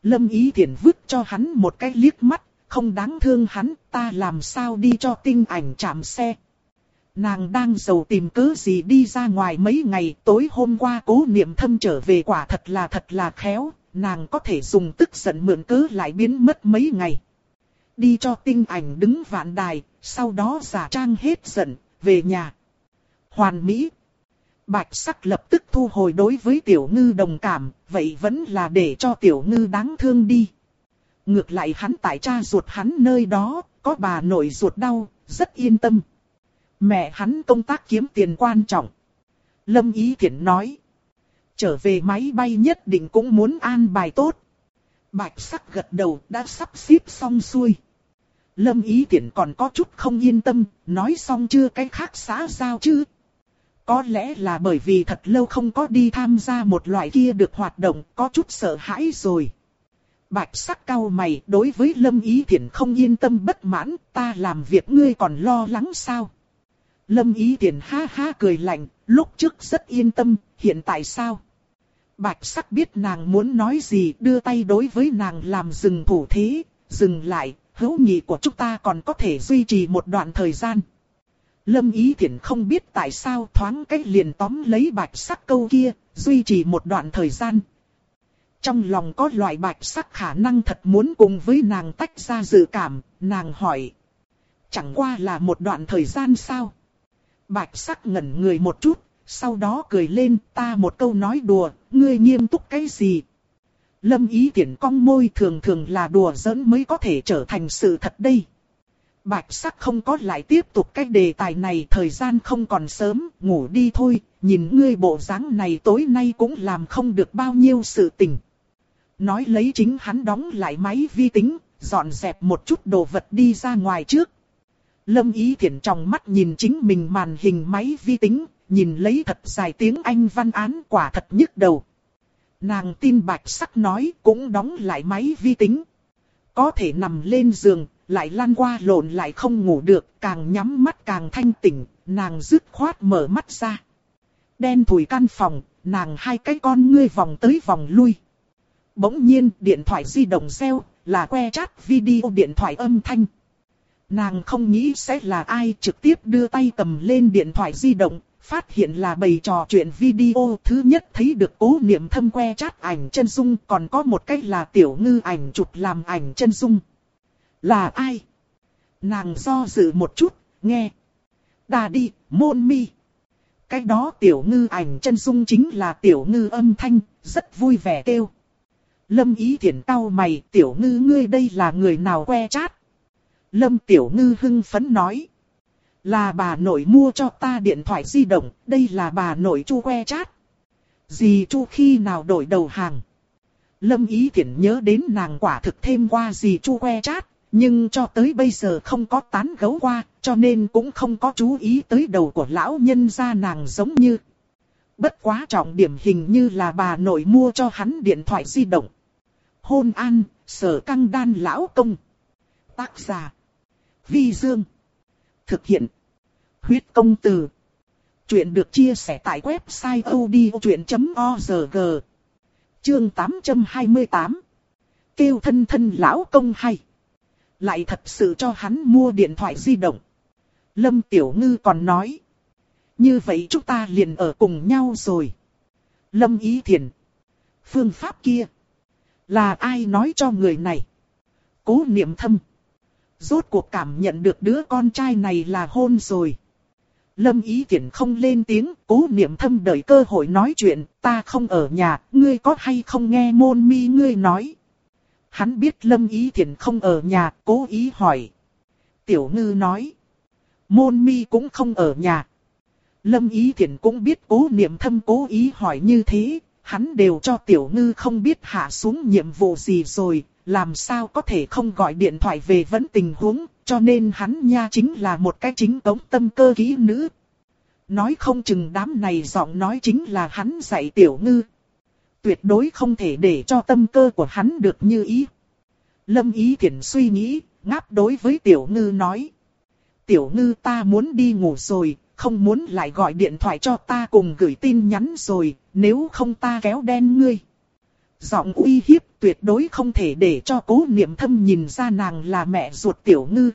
Lâm ý thiển vứt cho hắn một cái liếc mắt, không đáng thương hắn, ta làm sao đi cho tinh ảnh chạm xe. Nàng đang giàu tìm cớ gì đi ra ngoài mấy ngày, tối hôm qua cố niệm thâm trở về quả thật là thật là khéo, nàng có thể dùng tức giận mượn cớ lại biến mất mấy ngày. Đi cho tinh ảnh đứng vạn đài, sau đó giả trang hết giận, về nhà. Hoàn Mỹ. Bạch sắc lập tức thu hồi đối với tiểu ngư đồng cảm, vậy vẫn là để cho tiểu ngư đáng thương đi. Ngược lại hắn tại cha ruột hắn nơi đó, có bà nội ruột đau, rất yên tâm. Mẹ hắn công tác kiếm tiền quan trọng. Lâm Ý Thiển nói. Trở về máy bay nhất định cũng muốn an bài tốt. Bạch sắc gật đầu đã sắp xếp xong xuôi. Lâm Ý Thiển còn có chút không yên tâm, nói xong chưa cái khác xã giao chứ. Có lẽ là bởi vì thật lâu không có đi tham gia một loại kia được hoạt động, có chút sợ hãi rồi. Bạch sắc cao mày đối với Lâm Ý Thiển không yên tâm bất mãn, ta làm việc ngươi còn lo lắng sao? Lâm Ý Thiển ha ha cười lạnh, lúc trước rất yên tâm, hiện tại sao? Bạch sắc biết nàng muốn nói gì đưa tay đối với nàng làm dừng thủ thế, dừng lại, hữu nghị của chúng ta còn có thể duy trì một đoạn thời gian. Lâm Ý Thiển không biết tại sao thoáng cách liền tóm lấy bạch sắc câu kia, duy trì một đoạn thời gian. Trong lòng có loại bạch sắc khả năng thật muốn cùng với nàng tách ra dự cảm, nàng hỏi. Chẳng qua là một đoạn thời gian sao? Bạch sắc ngẩn người một chút, sau đó cười lên ta một câu nói đùa, ngươi nghiêm túc cái gì? Lâm ý tiện cong môi thường thường là đùa giỡn mới có thể trở thành sự thật đây. Bạch sắc không có lại tiếp tục cái đề tài này thời gian không còn sớm, ngủ đi thôi, nhìn ngươi bộ dáng này tối nay cũng làm không được bao nhiêu sự tình. Nói lấy chính hắn đóng lại máy vi tính, dọn dẹp một chút đồ vật đi ra ngoài trước. Lâm ý thiện trong mắt nhìn chính mình màn hình máy vi tính, nhìn lấy thật dài tiếng Anh văn án quả thật nhức đầu. Nàng tin bạch sắc nói cũng đóng lại máy vi tính. Có thể nằm lên giường, lại lăn qua lộn lại không ngủ được, càng nhắm mắt càng thanh tỉnh, nàng dứt khoát mở mắt ra. Đen thủi căn phòng, nàng hai cái con ngươi vòng tới vòng lui. Bỗng nhiên điện thoại di động reo, là que chat video điện thoại âm thanh. Nàng không nghĩ sẽ là ai trực tiếp đưa tay cầm lên điện thoại di động, phát hiện là bầy trò chuyện video thứ nhất thấy được cố niệm thâm que chat ảnh chân dung còn có một cách là tiểu ngư ảnh chụp làm ảnh chân dung. Là ai? Nàng do dự một chút, nghe. Đà đi, môn mi. Cái đó tiểu ngư ảnh chân dung chính là tiểu ngư âm thanh, rất vui vẻ kêu. Lâm ý thiện tao mày, tiểu ngư ngươi đây là người nào que chát? Lâm tiểu ngư hưng phấn nói. Là bà nội mua cho ta điện thoại di động, đây là bà nội chu que chát. Dì chu khi nào đổi đầu hàng? Lâm ý thiện nhớ đến nàng quả thực thêm qua dì chu que chát, nhưng cho tới bây giờ không có tán gấu qua, cho nên cũng không có chú ý tới đầu của lão nhân gia nàng giống như. Bất quá trọng điểm hình như là bà nội mua cho hắn điện thoại di động. Hôn an, sở căng đan lão công. Tác giả. Vi Dương. Thực hiện. Huyết công từ. Chuyện được chia sẻ tại website odchuyện.org. Chương 828. Kêu thân thân lão công hay. Lại thật sự cho hắn mua điện thoại di động. Lâm Tiểu Ngư còn nói. Như vậy chúng ta liền ở cùng nhau rồi. Lâm Ý Thiền. Phương pháp kia. Là ai nói cho người này? Cố niệm thâm. Rốt cuộc cảm nhận được đứa con trai này là hôn rồi. Lâm Ý Thiển không lên tiếng, cố niệm thâm đợi cơ hội nói chuyện, ta không ở nhà, ngươi có hay không nghe môn mi ngươi nói. Hắn biết Lâm Ý Thiển không ở nhà, cố ý hỏi. Tiểu ngư nói. Môn mi cũng không ở nhà. Lâm Ý Thiển cũng biết cố niệm thâm cố ý hỏi như thế, hắn đều cho tiểu ngư không biết hạ xuống nhiệm vụ gì rồi, làm sao có thể không gọi điện thoại về vẫn tình huống, cho nên hắn nha chính là một cái chính cống tâm cơ kỹ nữ. Nói không chừng đám này giọng nói chính là hắn dạy tiểu ngư. Tuyệt đối không thể để cho tâm cơ của hắn được như ý. Lâm ý thiện suy nghĩ, ngáp đối với tiểu ngư nói. Tiểu ngư ta muốn đi ngủ rồi, không muốn lại gọi điện thoại cho ta cùng gửi tin nhắn rồi, nếu không ta kéo đen ngươi. Giọng uy hiếp tuyệt đối không thể để cho cố niệm thâm nhìn ra nàng là mẹ ruột tiểu ngư.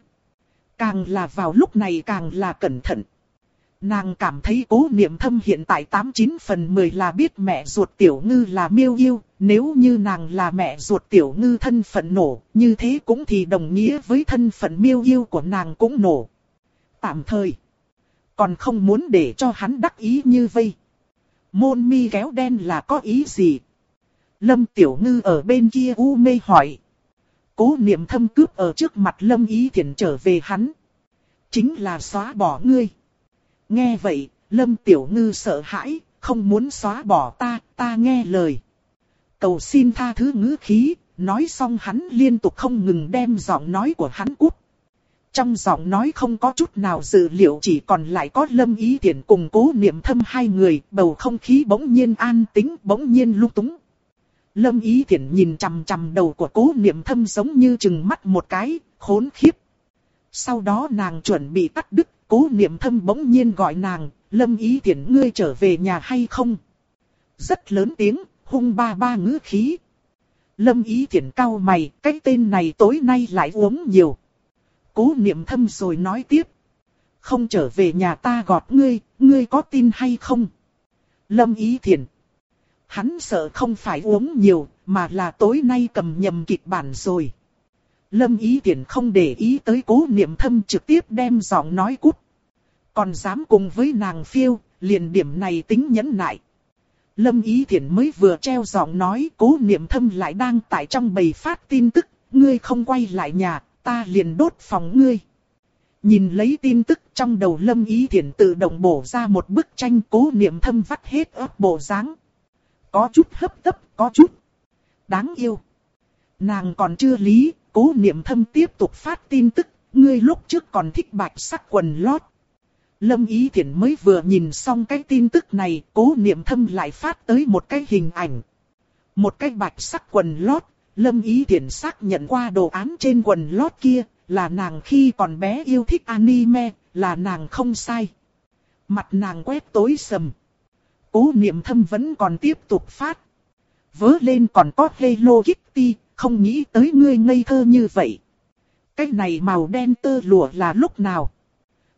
Càng là vào lúc này càng là cẩn thận. Nàng cảm thấy cố niệm thâm hiện tại 89 phần 10 là biết mẹ ruột tiểu ngư là miêu yêu, nếu như nàng là mẹ ruột tiểu ngư thân phận nổ, như thế cũng thì đồng nghĩa với thân phận miêu yêu của nàng cũng nổ. Tạm thời, còn không muốn để cho hắn đắc ý như vây. Môn mi kéo đen là có ý gì? Lâm tiểu ngư ở bên kia u mê hỏi. Cố niệm thâm cướp ở trước mặt lâm ý thiện trở về hắn. Chính là xóa bỏ ngươi. Nghe vậy, Lâm Tiểu Ngư sợ hãi, không muốn xóa bỏ ta, ta nghe lời. Cầu xin tha thứ ngữ khí, nói xong hắn liên tục không ngừng đem giọng nói của hắn cút. Trong giọng nói không có chút nào dự liệu chỉ còn lại có lâm ý tiện cùng cố niệm thâm hai người, bầu không khí bỗng nhiên an tính bỗng nhiên lung túng. Lâm Ý Thiển nhìn chằm chằm đầu của cố niệm thâm giống như chừng mắt một cái, khốn khiếp. Sau đó nàng chuẩn bị tắt đứt, cố niệm thâm bỗng nhiên gọi nàng, Lâm Ý Thiển ngươi trở về nhà hay không? Rất lớn tiếng, hung ba ba ngữ khí. Lâm Ý Thiển cao mày, cái tên này tối nay lại uống nhiều. Cố niệm thâm rồi nói tiếp. Không trở về nhà ta gọt ngươi, ngươi có tin hay không? Lâm Ý Thiển. Hắn sợ không phải uống nhiều, mà là tối nay cầm nhầm kịch bản rồi. Lâm Ý Tiễn không để ý tới cố niệm thâm trực tiếp đem giọng nói cút. Còn dám cùng với nàng phiêu, liền điểm này tính nhẫn nại. Lâm Ý Thiển mới vừa treo giọng nói cố niệm thâm lại đang tại trong bầy phát tin tức, ngươi không quay lại nhà, ta liền đốt phòng ngươi. Nhìn lấy tin tức trong đầu Lâm Ý Thiển tự động bổ ra một bức tranh cố niệm thâm vắt hết ớt bộ dáng Có chút hấp tấp, có chút đáng yêu. Nàng còn chưa lý, cố niệm thâm tiếp tục phát tin tức, ngươi lúc trước còn thích bạch sắc quần lót. Lâm Ý Thiển mới vừa nhìn xong cái tin tức này, cố niệm thâm lại phát tới một cái hình ảnh. Một cái bạch sắc quần lót, Lâm Ý Thiển xác nhận qua đồ án trên quần lót kia, là nàng khi còn bé yêu thích anime, là nàng không sai. Mặt nàng quét tối sầm. Cố niệm thâm vẫn còn tiếp tục phát. Vớ lên còn có Hello Kitty, không nghĩ tới ngươi ngây thơ như vậy. Cái này màu đen tơ lụa là lúc nào?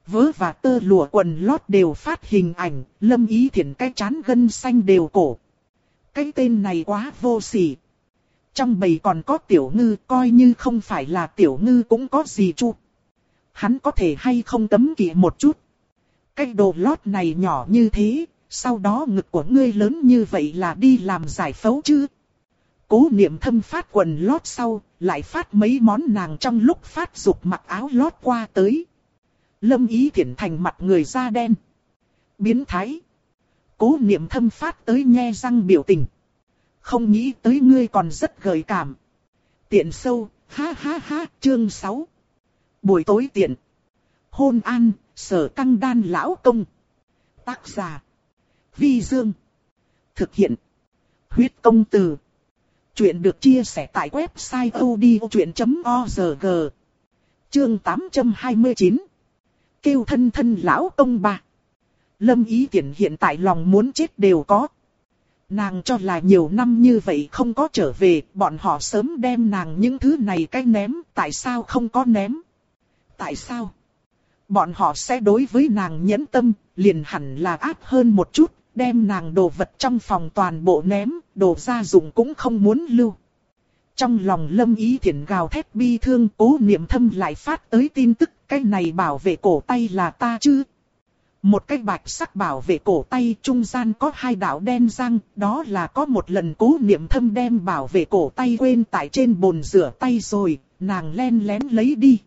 Vớ và tơ lụa quần lót đều phát hình ảnh, lâm ý thiện cái chán gân xanh đều cổ. Cái tên này quá vô sỉ. Trong bầy còn có tiểu ngư, coi như không phải là tiểu ngư cũng có gì chu. Hắn có thể hay không tấm kỵ một chút. Cái đồ lót này nhỏ như thế, sau đó ngực của ngươi lớn như vậy là đi làm giải phẫu chứ. Cố niệm thâm phát quần lót sau, lại phát mấy món nàng trong lúc phát dục mặc áo lót qua tới. Lâm ý thiển thành mặt người da đen. Biến thái. Cố niệm thâm phát tới nhe răng biểu tình. Không nghĩ tới ngươi còn rất gợi cảm. Tiện sâu, ha ha ha, chương 6. Buổi tối tiện. Hôn an, sở căng đan lão công. Tác giả. Vi Dương. Thực hiện. Huyết công từ. Chuyện được chia sẻ tại website odchuyện.org. Chương 829. Kêu thân thân lão ông bà. Lâm ý tiện hiện tại lòng muốn chết đều có. Nàng cho là nhiều năm như vậy không có trở về, bọn họ sớm đem nàng những thứ này cái ném, tại sao không có ném? Tại sao? Bọn họ sẽ đối với nàng nhẫn tâm, liền hẳn là áp hơn một chút, đem nàng đồ vật trong phòng toàn bộ ném, đồ gia dụng cũng không muốn lưu. Trong lòng lâm ý thiện gào thét bi thương cố niệm thâm lại phát tới tin tức cái này bảo vệ cổ tay là ta chứ. Một cái bạch sắc bảo vệ cổ tay trung gian có hai đạo đen răng, đó là có một lần cố niệm thâm đem bảo vệ cổ tay quên tại trên bồn rửa tay rồi, nàng len lén lấy đi.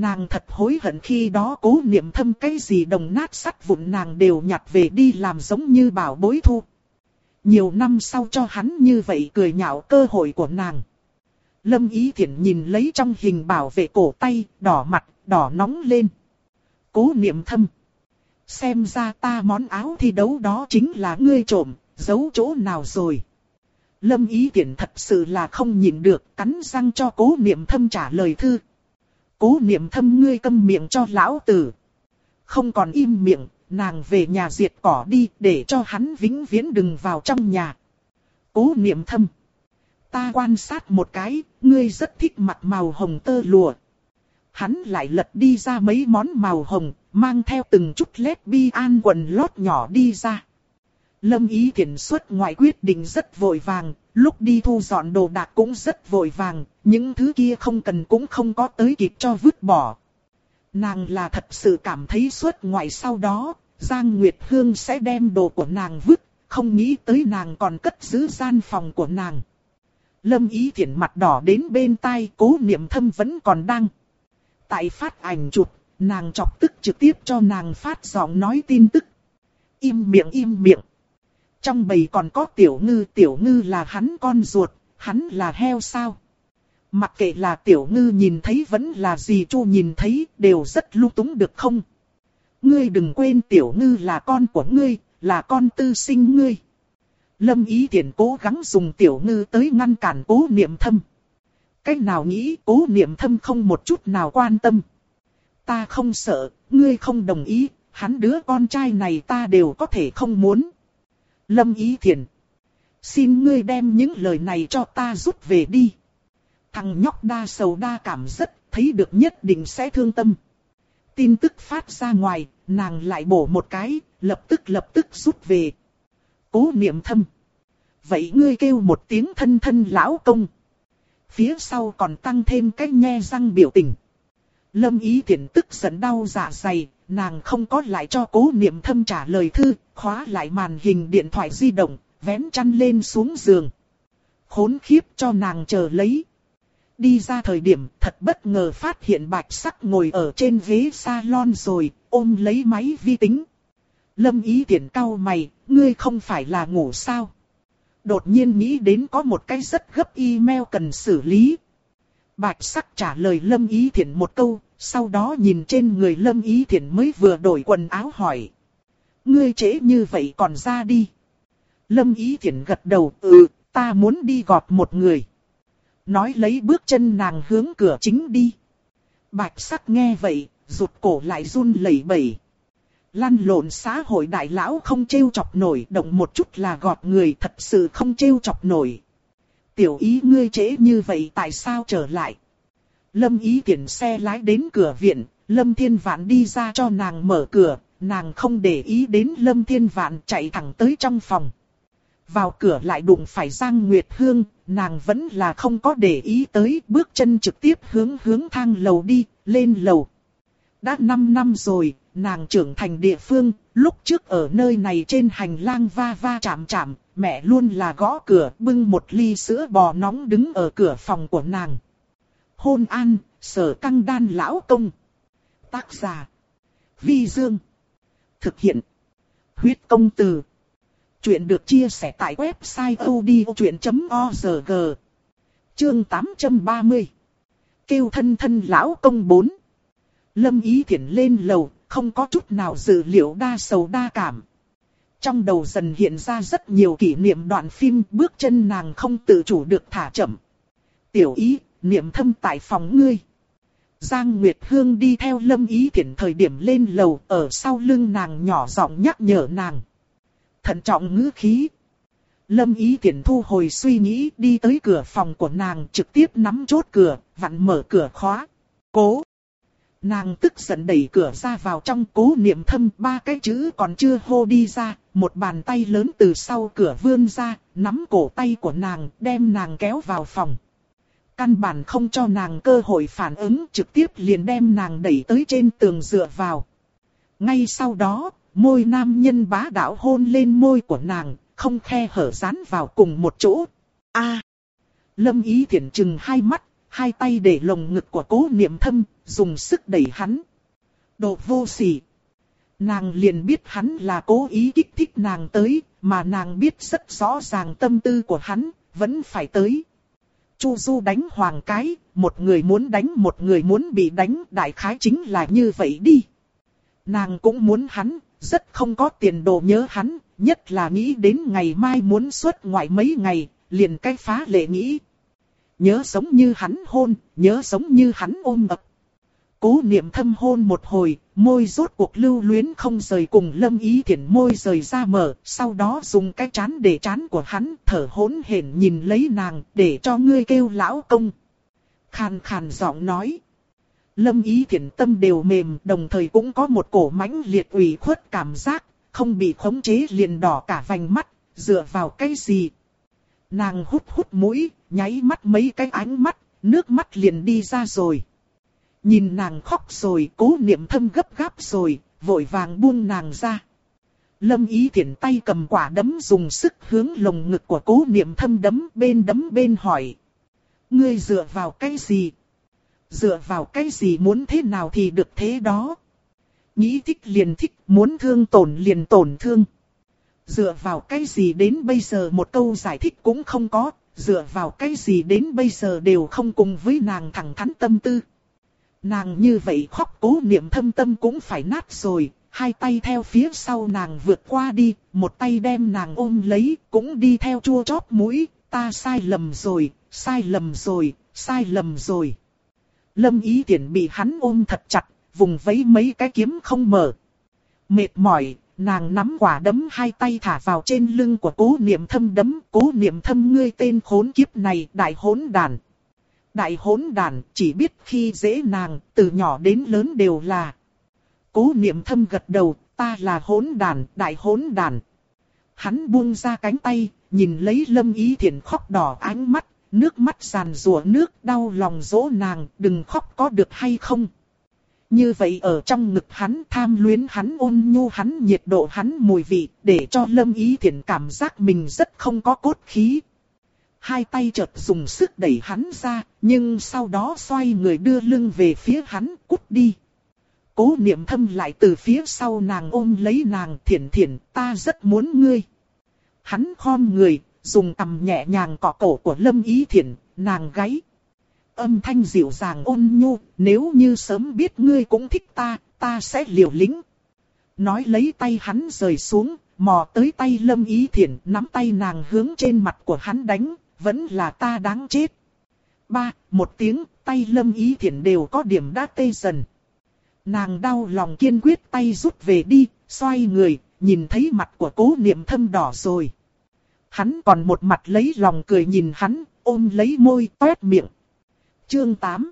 Nàng thật hối hận khi đó cố niệm thâm cái gì đồng nát sắt vụn nàng đều nhặt về đi làm giống như bảo bối thu. Nhiều năm sau cho hắn như vậy cười nhạo cơ hội của nàng. Lâm Ý Thiển nhìn lấy trong hình bảo vệ cổ tay, đỏ mặt, đỏ nóng lên. Cố niệm thâm. Xem ra ta món áo thi đấu đó chính là ngươi trộm, giấu chỗ nào rồi. Lâm Ý Thiển thật sự là không nhìn được, cắn răng cho cố niệm thâm trả lời thư. Cố niệm thâm ngươi câm miệng cho lão tử. Không còn im miệng, nàng về nhà diệt cỏ đi để cho hắn vĩnh viễn đừng vào trong nhà. Cố niệm thâm. Ta quan sát một cái, ngươi rất thích mặc màu hồng tơ lụa. Hắn lại lật đi ra mấy món màu hồng, mang theo từng chút led bi an quần lót nhỏ đi ra. Lâm ý thiển xuất ngoại quyết định rất vội vàng, lúc đi thu dọn đồ đạc cũng rất vội vàng, những thứ kia không cần cũng không có tới kịp cho vứt bỏ. Nàng là thật sự cảm thấy xuất ngoại sau đó, Giang Nguyệt Hương sẽ đem đồ của nàng vứt, không nghĩ tới nàng còn cất giữ gian phòng của nàng. Lâm ý thiển mặt đỏ đến bên tai cố niệm thâm vẫn còn đang. Tại phát ảnh chụp, nàng chọc tức trực tiếp cho nàng phát giọng nói tin tức. Im miệng im miệng. Trong bầy còn có tiểu ngư, tiểu ngư là hắn con ruột, hắn là heo sao. Mặc kệ là tiểu ngư nhìn thấy vẫn là gì chu nhìn thấy, đều rất lung túng được không? Ngươi đừng quên tiểu ngư là con của ngươi, là con tư sinh ngươi. Lâm ý thiện cố gắng dùng tiểu ngư tới ngăn cản cố niệm thâm. Cách nào nghĩ cố niệm thâm không một chút nào quan tâm. Ta không sợ, ngươi không đồng ý, hắn đứa con trai này ta đều có thể không muốn. Lâm ý thiền, Xin ngươi đem những lời này cho ta rút về đi. Thằng nhóc đa sầu đa cảm rất, thấy được nhất định sẽ thương tâm. Tin tức phát ra ngoài, nàng lại bổ một cái, lập tức lập tức rút về. Cố niệm thâm. Vậy ngươi kêu một tiếng thân thân lão công. Phía sau còn tăng thêm cái nhe răng biểu tình. Lâm ý thiện tức giận đau dạ dày, nàng không có lại cho cố niệm thâm trả lời thư, khóa lại màn hình điện thoại di động, vén chăn lên xuống giường. Khốn khiếp cho nàng chờ lấy. Đi ra thời điểm thật bất ngờ phát hiện bạch sắc ngồi ở trên ghế salon rồi, ôm lấy máy vi tính. Lâm ý tiện cau mày, ngươi không phải là ngủ sao? Đột nhiên nghĩ đến có một cái rất gấp email cần xử lý. Bạch sắc trả lời Lâm ý thiện một câu, sau đó nhìn trên người Lâm ý thiện mới vừa đổi quần áo hỏi. Ngươi trễ như vậy còn ra đi. Lâm ý thiện gật đầu, ừ, ta muốn đi gọt một người. Nói lấy bước chân nàng hướng cửa chính đi. Bạch sắc nghe vậy, rụt cổ lại run lẩy bẩy. Lăn lộn xã hội đại lão không trêu chọc nổi, động một chút là gọt người thật sự không trêu chọc nổi. Tiểu ý ngươi trễ như vậy tại sao trở lại? Lâm ý tiện xe lái đến cửa viện, Lâm Thiên Vạn đi ra cho nàng mở cửa, nàng không để ý đến Lâm Thiên Vạn chạy thẳng tới trong phòng. Vào cửa lại đụng phải Giang Nguyệt Hương, nàng vẫn là không có để ý tới, bước chân trực tiếp hướng hướng thang lầu đi, lên lầu. Đã 5 năm rồi, nàng trưởng thành địa phương, lúc trước ở nơi này trên hành lang va va chạm chạm, mẹ luôn là gõ cửa bưng một ly sữa bò nóng đứng ở cửa phòng của nàng. Hôn an, sở căng đan lão công. Tác giả. Vi Dương. Thực hiện. Huyết công từ. Chuyện được chia sẻ tại website odchuyện.org. Chương 830. Kêu thân thân lão công 4. Lâm ý thiển lên lầu, không có chút nào dự liệu đa sầu đa cảm. Trong đầu dần hiện ra rất nhiều kỷ niệm đoạn phim bước chân nàng không tự chủ được thả chậm. Tiểu ý, niệm thâm tại phòng ngươi. Giang Nguyệt Hương đi theo lâm ý Thiển thời điểm lên lầu ở sau lưng nàng nhỏ giọng nhắc nhở nàng. Thận trọng ngữ khí. Lâm ý Thiển thu hồi suy nghĩ đi tới cửa phòng của nàng trực tiếp nắm chốt cửa, vặn mở cửa khóa. Cố. Nàng tức giận đẩy cửa ra vào trong cố niệm thâm ba cái chữ còn chưa hô đi ra, một bàn tay lớn từ sau cửa vươn ra, nắm cổ tay của nàng, đem nàng kéo vào phòng. Căn bản không cho nàng cơ hội phản ứng trực tiếp liền đem nàng đẩy tới trên tường dựa vào. Ngay sau đó, môi nam nhân bá đạo hôn lên môi của nàng, không khe hở dán vào cùng một chỗ. A. Lâm ý thiện chừng hai mắt, hai tay để lồng ngực của cố niệm thâm, dùng sức đẩy hắn. Độ vô sỉ. Nàng liền biết hắn là cố ý kích thích nàng tới, mà nàng biết rất rõ ràng tâm tư của hắn, vẫn phải tới. Chu Du đánh hoàng cái, một người muốn đánh một người muốn bị đánh, đại khái chính là như vậy đi. Nàng cũng muốn hắn, rất không có tiền đồ nhớ hắn, nhất là nghĩ đến ngày mai muốn xuất ngoại mấy ngày, liền cái phá lệ nghĩ. Nhớ sống như hắn hôn, nhớ sống như hắn ôm ập. Cố niệm thâm hôn một hồi, môi rốt cuộc lưu luyến không rời cùng lâm ý thiện môi rời ra mở, sau đó dùng cái chán để chán của hắn, thở hỗn hển nhìn lấy nàng, để cho ngươi kêu lão công. Khàn khàn giọng nói. Lâm ý thiện tâm đều mềm, đồng thời cũng có một cổ mãnh liệt ủy khuất cảm giác, không bị khống chế liền đỏ cả vành mắt, dựa vào cái gì. Nàng hút hút mũi, nháy mắt mấy cái ánh mắt, nước mắt liền đi ra rồi. Nhìn nàng khóc rồi, cố niệm thâm gấp gáp rồi, vội vàng buông nàng ra. Lâm ý thiện tay cầm quả đấm dùng sức hướng lồng ngực của cố niệm thâm đấm bên đấm bên hỏi. Ngươi dựa vào cái gì? Dựa vào cái gì muốn thế nào thì được thế đó? Nghĩ thích liền thích, muốn thương tổn liền tổn thương. Dựa vào cái gì đến bây giờ một câu giải thích cũng không có, dựa vào cái gì đến bây giờ đều không cùng với nàng thẳng thắn tâm tư. Nàng như vậy khóc cố niệm thâm tâm cũng phải nát rồi, hai tay theo phía sau nàng vượt qua đi, một tay đem nàng ôm lấy, cũng đi theo chua chóp mũi, ta sai lầm rồi, sai lầm rồi, sai lầm rồi. Lâm ý tiện bị hắn ôm thật chặt, vùng vẫy mấy cái kiếm không mở. Mệt mỏi, nàng nắm quả đấm hai tay thả vào trên lưng của cố niệm thâm đấm. Cố niệm thâm ngươi tên khốn kiếp này đại hỗn đàn. Đại hỗn đàn chỉ biết khi dễ nàng, từ nhỏ đến lớn đều là. Cố niệm thâm gật đầu, ta là hỗn đàn, đại hỗn đàn. Hắn buông ra cánh tay, nhìn lấy lâm ý thiện khóc đỏ ánh mắt, nước mắt giàn rùa nước đau lòng dỗ nàng, đừng khóc có được hay không. Như vậy ở trong ngực hắn tham luyến hắn ôn nhu hắn nhiệt độ hắn mùi vị, để cho lâm ý thiện cảm giác mình rất không có cốt khí. Hai tay chợt dùng sức đẩy hắn ra, nhưng sau đó xoay người đưa lưng về phía hắn, cút đi. Cố niệm thâm lại từ phía sau nàng ôm lấy nàng thiển thiển, ta rất muốn ngươi. Hắn khom người, dùng tầm nhẹ nhàng cọ cổ của lâm ý thiển, nàng gáy âm thanh dịu dàng ôn nhu, nếu như sớm biết ngươi cũng thích ta, ta sẽ liều lĩnh. Nói lấy tay hắn rời xuống, mò tới tay lâm ý thiển nắm tay nàng hướng trên mặt của hắn đánh, vẫn là ta đáng chết. Ba, một tiếng, tay lâm ý thiện đều có điểm đã tê dần. Nàng đau lòng kiên quyết tay rút về đi, xoay người, nhìn thấy mặt của cố niệm thâm đỏ rồi. Hắn còn một mặt lấy lòng cười nhìn hắn, ôm lấy môi toét miệng. Chương 8